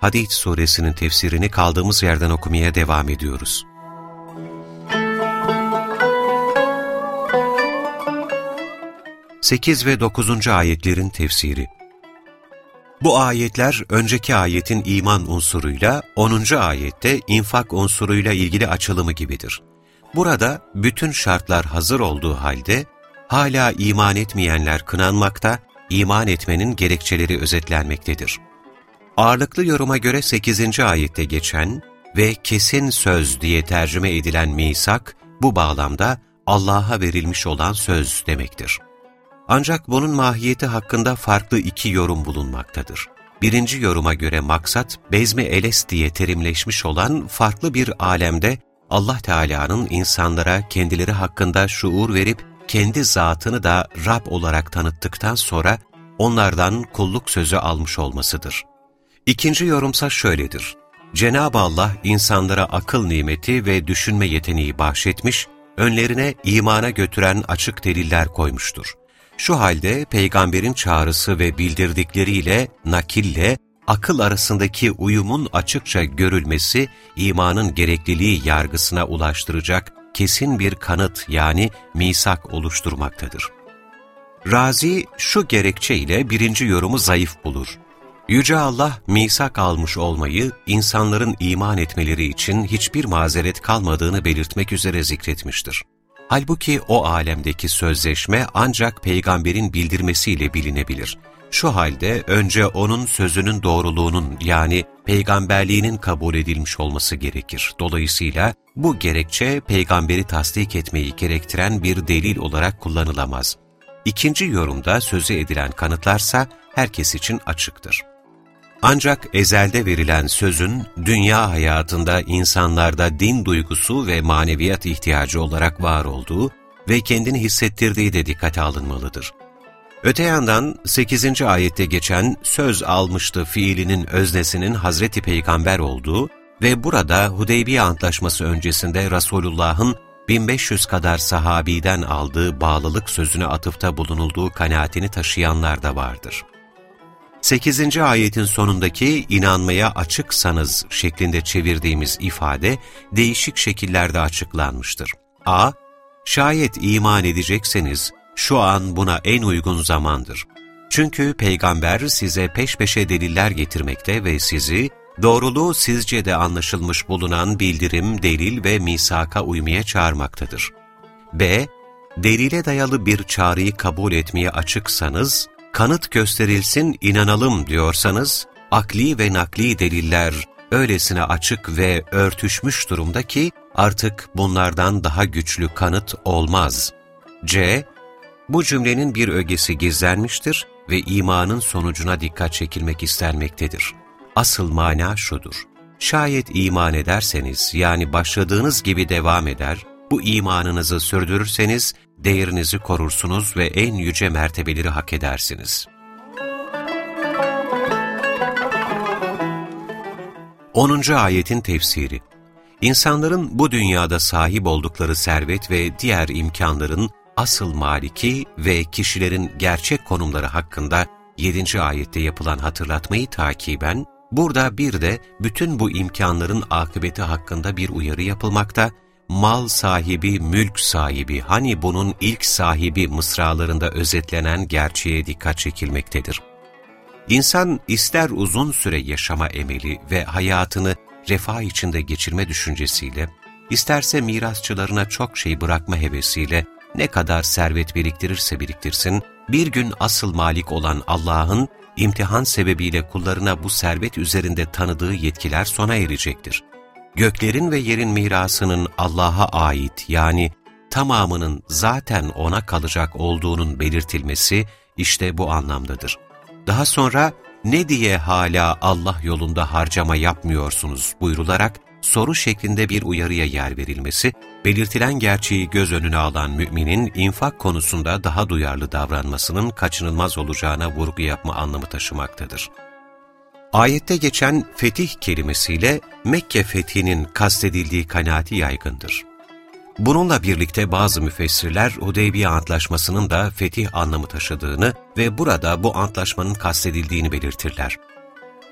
Hadid suresinin tefsirini kaldığımız yerden okumaya devam ediyoruz. Sekiz ve dokuzuncu ayetlerin tefsiri Bu ayetler önceki ayetin iman unsuruyla, onuncu ayette infak unsuruyla ilgili açılımı gibidir. Burada bütün şartlar hazır olduğu halde, hala iman etmeyenler kınanmakta, iman etmenin gerekçeleri özetlenmektedir. Ağırlıklı yoruma göre 8. ayette geçen ve kesin söz diye tercüme edilen misak, bu bağlamda Allah'a verilmiş olan söz demektir. Ancak bunun mahiyeti hakkında farklı iki yorum bulunmaktadır. Birinci yoruma göre maksat, bezme eles diye terimleşmiş olan farklı bir alemde Allah Teala'nın insanlara kendileri hakkında şuur verip kendi zatını da Rab olarak tanıttıktan sonra onlardan kulluk sözü almış olmasıdır. İkinci yorumsa şöyledir. Cenab-ı Allah insanlara akıl nimeti ve düşünme yeteneği bahşetmiş, önlerine imana götüren açık deliller koymuştur. Şu halde peygamberin çağrısı ve bildirdikleriyle, nakille, akıl arasındaki uyumun açıkça görülmesi, imanın gerekliliği yargısına ulaştıracak kesin bir kanıt yani misak oluşturmaktadır. Razi şu gerekçeyle birinci yorumu zayıf bulur. Yüce Allah misak almış olmayı insanların iman etmeleri için hiçbir mazeret kalmadığını belirtmek üzere zikretmiştir. Halbuki o alemdeki sözleşme ancak peygamberin bildirmesiyle bilinebilir. Şu halde önce onun sözünün doğruluğunun yani peygamberliğinin kabul edilmiş olması gerekir. Dolayısıyla bu gerekçe peygamberi tasdik etmeyi gerektiren bir delil olarak kullanılamaz. İkinci yorumda sözü edilen kanıtlarsa herkes için açıktır. Ancak ezelde verilen sözün dünya hayatında insanlarda din duygusu ve maneviyat ihtiyacı olarak var olduğu ve kendini hissettirdiği de dikkate alınmalıdır. Öte yandan 8. ayette geçen söz almıştı fiilinin öznesinin Hazreti Peygamber olduğu ve burada Hudeybiye Antlaşması öncesinde Resulullah'ın 1500 kadar sahabiden aldığı bağlılık sözüne atıfta bulunulduğu kanaatini taşıyanlar da vardır. 8. ayetin sonundaki inanmaya açıksanız şeklinde çevirdiğimiz ifade değişik şekillerde açıklanmıştır. a. Şayet iman edecekseniz şu an buna en uygun zamandır. Çünkü peygamber size peş peşe deliller getirmekte ve sizi doğruluğu sizce de anlaşılmış bulunan bildirim, delil ve misaka uymaya çağırmaktadır. B. Delile dayalı bir çağrıyı kabul etmeye açıksanız, kanıt gösterilsin inanalım diyorsanız, akli ve nakli deliller öylesine açık ve örtüşmüş durumda ki artık bunlardan daha güçlü kanıt olmaz. C. Bu cümlenin bir ögesi gizlenmiştir ve imanın sonucuna dikkat çekilmek istenmektedir. Asıl mana şudur. Şayet iman ederseniz, yani başladığınız gibi devam eder, bu imanınızı sürdürürseniz, değerinizi korursunuz ve en yüce mertebeleri hak edersiniz. 10. Ayetin Tefsiri İnsanların bu dünyada sahip oldukları servet ve diğer imkanların asıl maliki ve kişilerin gerçek konumları hakkında 7. ayette yapılan hatırlatmayı takiben, burada bir de bütün bu imkanların akıbeti hakkında bir uyarı yapılmakta, mal sahibi, mülk sahibi, hani bunun ilk sahibi mısralarında özetlenen gerçeğe dikkat çekilmektedir. İnsan ister uzun süre yaşama emeli ve hayatını refah içinde geçirme düşüncesiyle, isterse mirasçılarına çok şey bırakma hevesiyle, ne kadar servet biriktirirse biriktirsin, bir gün asıl malik olan Allah'ın imtihan sebebiyle kullarına bu servet üzerinde tanıdığı yetkiler sona erecektir. Göklerin ve yerin mirasının Allah'a ait yani tamamının zaten O'na kalacak olduğunun belirtilmesi işte bu anlamdadır. Daha sonra ne diye hala Allah yolunda harcama yapmıyorsunuz buyrularak soru şeklinde bir uyarıya yer verilmesi, belirtilen gerçeği göz önüne alan müminin infak konusunda daha duyarlı davranmasının kaçınılmaz olacağına vurgu yapma anlamı taşımaktadır. Ayette geçen fetih kelimesiyle Mekke fethinin kastedildiği kanaati yaygındır. Bununla birlikte bazı müfessirler Hudeybiye Antlaşması'nın da fetih anlamı taşıdığını ve burada bu antlaşmanın kastedildiğini belirtirler.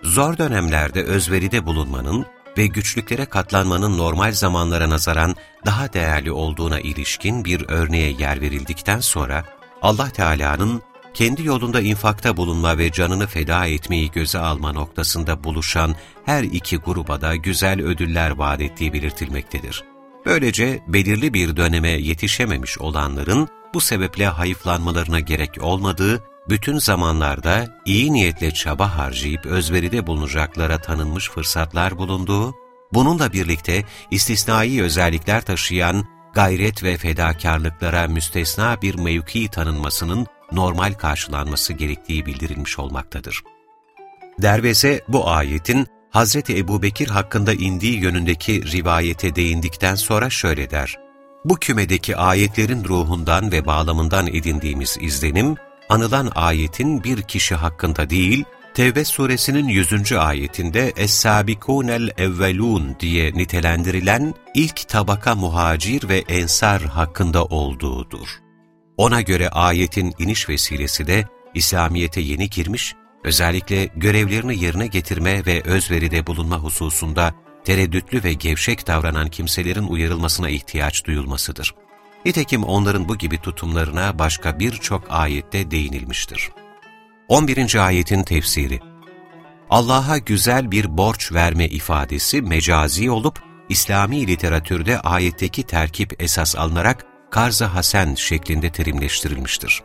Zor dönemlerde özveride bulunmanın ve güçlüklere katlanmanın normal zamanlara nazaran daha değerli olduğuna ilişkin bir örneğe yer verildikten sonra, Allah Teala'nın kendi yolunda infakta bulunma ve canını feda etmeyi göze alma noktasında buluşan her iki gruba da güzel ödüller vaat ettiği belirtilmektedir. Böylece belirli bir döneme yetişememiş olanların bu sebeple hayıflanmalarına gerek olmadığı, bütün zamanlarda iyi niyetle çaba harcayıp özveride bulunacaklara tanınmış fırsatlar bulunduğu, bununla birlikte istisnai özellikler taşıyan gayret ve fedakarlıklara müstesna bir mevki tanınmasının normal karşılanması gerektiği bildirilmiş olmaktadır. Derveze bu ayetin Hazreti Ebu Bekir hakkında indiği yönündeki rivayete değindikten sonra şöyle der. Bu kümedeki ayetlerin ruhundan ve bağlamından edindiğimiz izlenim, anılan ayetin bir kişi hakkında değil, Tevbe suresinin 100. ayetinde Es-Sabikûnel evvelûn diye nitelendirilen ilk tabaka muhacir ve ensar hakkında olduğudur. Ona göre ayetin iniş vesilesi de İslamiyet'e yeni girmiş, özellikle görevlerini yerine getirme ve özveride bulunma hususunda tereddütlü ve gevşek davranan kimselerin uyarılmasına ihtiyaç duyulmasıdır. Nitekim onların bu gibi tutumlarına başka birçok ayette değinilmiştir. 11. ayetin tefsiri Allah'a güzel bir borç verme ifadesi mecazi olup, İslami literatürde ayetteki terkip esas alınarak karz-ı hasen şeklinde terimleştirilmiştir.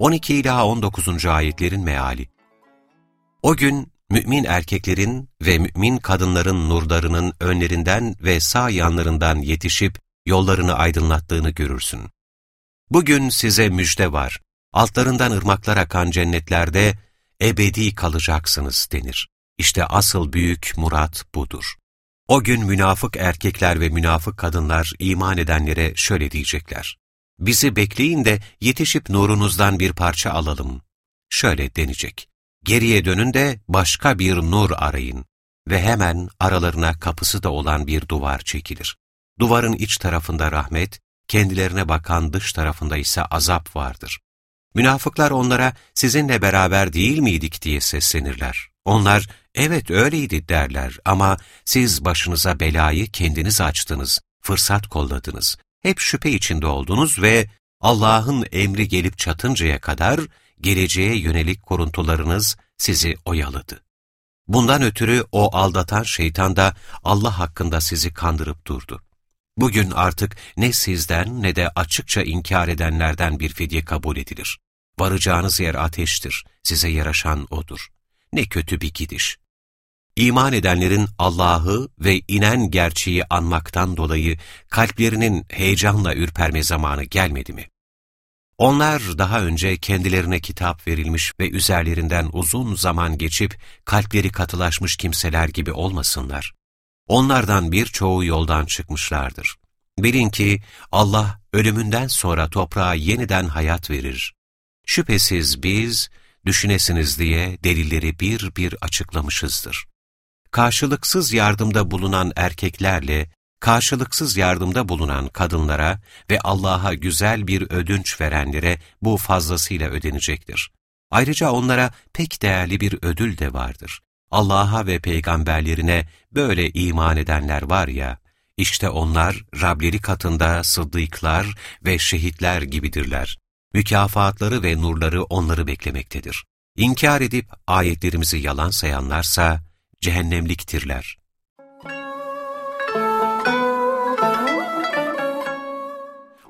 ...12 ila 19. ayetlerin meali O gün mümin erkeklerin ve mümin kadınların nurlarının önlerinden ve sağ yanlarından yetişip yollarını aydınlattığını görürsün. Bugün size müjde var, altlarından ırmaklar akan cennetlerde ebedi kalacaksınız denir. İşte asıl büyük murat budur. O gün münafık erkekler ve münafık kadınlar iman edenlere şöyle diyecekler. Bizi bekleyin de yetişip nurunuzdan bir parça alalım. Şöyle denecek. Geriye dönün de başka bir nur arayın ve hemen aralarına kapısı da olan bir duvar çekilir. Duvarın iç tarafında rahmet, kendilerine bakan dış tarafında ise azap vardır. Münafıklar onlara sizinle beraber değil miydik diye seslenirler. Onlar evet öyleydi derler ama siz başınıza belayı kendiniz açtınız, fırsat kolladınız. Hep şüphe içinde oldunuz ve Allah'ın emri gelip çatıncaya kadar geleceğe yönelik koruntularınız sizi oyaladı. Bundan ötürü o aldatan şeytan da Allah hakkında sizi kandırıp durdu. Bugün artık ne sizden ne de açıkça inkar edenlerden bir fidye kabul edilir. Varacağınız yer ateştir, size yaraşan odur. Ne kötü bir gidiş. İman edenlerin Allah'ı ve inen gerçeği anmaktan dolayı kalplerinin heyecanla ürperme zamanı gelmedi mi? Onlar daha önce kendilerine kitap verilmiş ve üzerlerinden uzun zaman geçip kalpleri katılaşmış kimseler gibi olmasınlar. Onlardan birçoğu yoldan çıkmışlardır. Bilin ki Allah ölümünden sonra toprağa yeniden hayat verir. Şüphesiz biz, düşünesiniz diye delilleri bir bir açıklamışızdır. Karşılıksız yardımda bulunan erkeklerle, karşılıksız yardımda bulunan kadınlara ve Allah'a güzel bir ödünç verenlere bu fazlasıyla ödenecektir. Ayrıca onlara pek değerli bir ödül de vardır. Allah'a ve peygamberlerine böyle iman edenler var ya, işte onlar Rableri katında sıddıklar ve şehitler gibidirler. Mükafatları ve nurları onları beklemektedir. İnkar edip ayetlerimizi yalan sayanlarsa cehennemliktirler.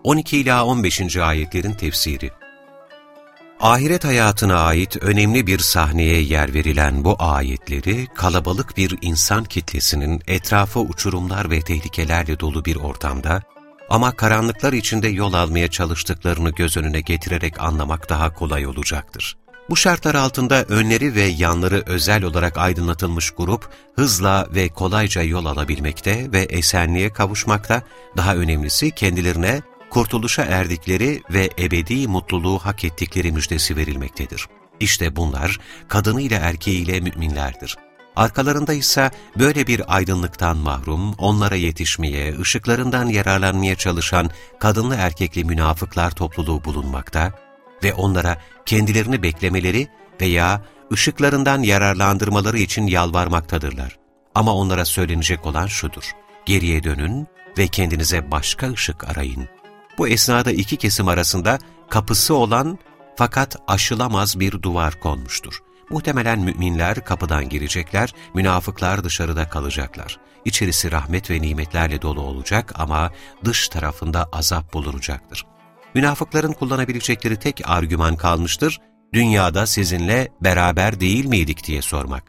On ila 15. ayetlerin tefsiri Ahiret hayatına ait önemli bir sahneye yer verilen bu ayetleri, kalabalık bir insan kitlesinin etrafı uçurumlar ve tehlikelerle dolu bir ortamda, Ama karanlıklar içinde yol almaya çalıştıklarını göz önüne getirerek anlamak daha kolay olacaktır. Bu şartlar altında önleri ve yanları özel olarak aydınlatılmış grup, hızla ve kolayca yol alabilmekte ve esenliğe kavuşmakta, daha önemlisi kendilerine kurtuluşa erdikleri ve ebedi mutluluğu hak ettikleri müjdesi verilmektedir. İşte bunlar kadınıyla erkeğiyle müminlerdir. Arkalarında ise böyle bir aydınlıktan mahrum, onlara yetişmeye, ışıklarından yararlanmaya çalışan kadınlı erkekli münafıklar topluluğu bulunmakta ve onlara kendilerini beklemeleri veya ışıklarından yararlandırmaları için yalvarmaktadırlar. Ama onlara söylenecek olan şudur, geriye dönün ve kendinize başka ışık arayın. Bu esnada iki kesim arasında kapısı olan fakat aşılamaz bir duvar konmuştur. Muhtemelen müminler kapıdan girecekler, münafıklar dışarıda kalacaklar. İçerisi rahmet ve nimetlerle dolu olacak ama dış tarafında azap bulunacaktır. Münafıkların kullanabilecekleri tek argüman kalmıştır, dünyada sizinle beraber değil miydik diye sormak.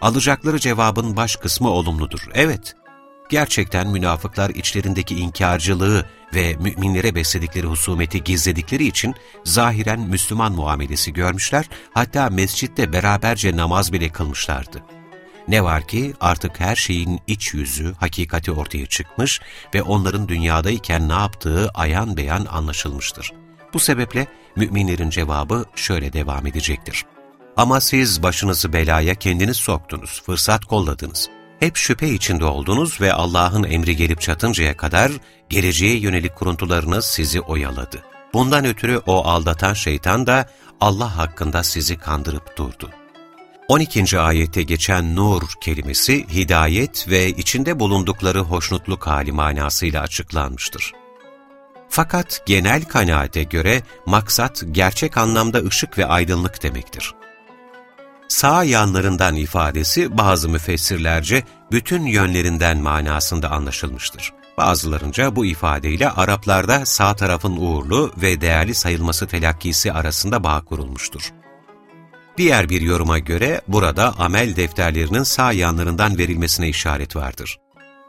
Alacakları cevabın baş kısmı olumludur. Evet, gerçekten münafıklar içlerindeki inkarcılığı ve müminlere besledikleri husumeti gizledikleri için zahiren Müslüman muamelesi görmüşler, hatta mescitte beraberce namaz bile kılmışlardı. Ne var ki artık her şeyin iç yüzü, hakikati ortaya çıkmış ve onların dünyadayken ne yaptığı ayan beyan anlaşılmıştır. Bu sebeple müminlerin cevabı şöyle devam edecektir. Ama siz başınızı belaya kendiniz soktunuz, fırsat kolladınız. Hep şüphe içinde oldunuz ve Allah'ın emri gelip çatıncaya kadar geleceğe yönelik kuruntularınız sizi oyaladı. Bundan ötürü o aldatan şeytan da Allah hakkında sizi kandırıp durdu. 12. ayette geçen nur kelimesi hidayet ve içinde bulundukları hoşnutluk hali manasıyla açıklanmıştır. Fakat genel kanaate göre maksat gerçek anlamda ışık ve aydınlık demektir. Sağ yanlarından ifadesi bazı müfessirlerce bütün yönlerinden manasında anlaşılmıştır. Bazılarınca bu ifadeyle Araplarda sağ tarafın uğurlu ve değerli sayılması telakkisi arasında bağ kurulmuştur. Diğer bir yoruma göre burada amel defterlerinin sağ yanlarından verilmesine işaret vardır.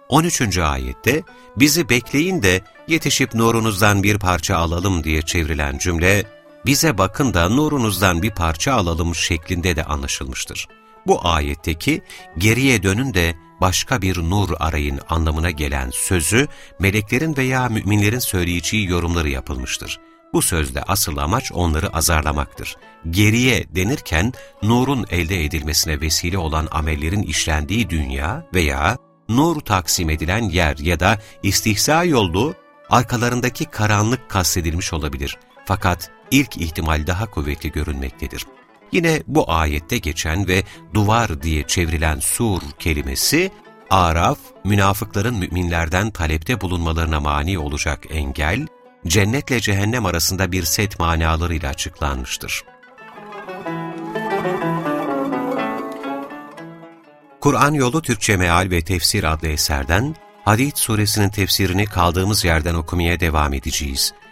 13. ayette bizi bekleyin de yetişip nurunuzdan bir parça alalım diye çevrilen cümle, bize bakın da nurunuzdan bir parça alalım şeklinde de anlaşılmıştır. Bu ayetteki geriye dönün de başka bir nur arayın anlamına gelen sözü meleklerin veya müminlerin söyleyeceği yorumları yapılmıştır. Bu sözde asıl amaç onları azarlamaktır. Geriye denirken nurun elde edilmesine vesile olan amellerin işlendiği dünya veya nur taksim edilen yer ya da istihza yolu arkalarındaki karanlık kastedilmiş olabilir. Fakat ilk ihtimal daha kuvvetli görünmektedir. Yine bu ayette geçen ve duvar diye çevrilen sur kelimesi, Araf, münafıkların müminlerden talepte bulunmalarına mani olacak engel, cennetle cehennem arasında bir set manalarıyla açıklanmıştır. Kur'an Yolu Türkçe Meal ve Tefsir adlı eserden Hadid suresinin tefsirini kaldığımız yerden okumaya devam edeceğiz.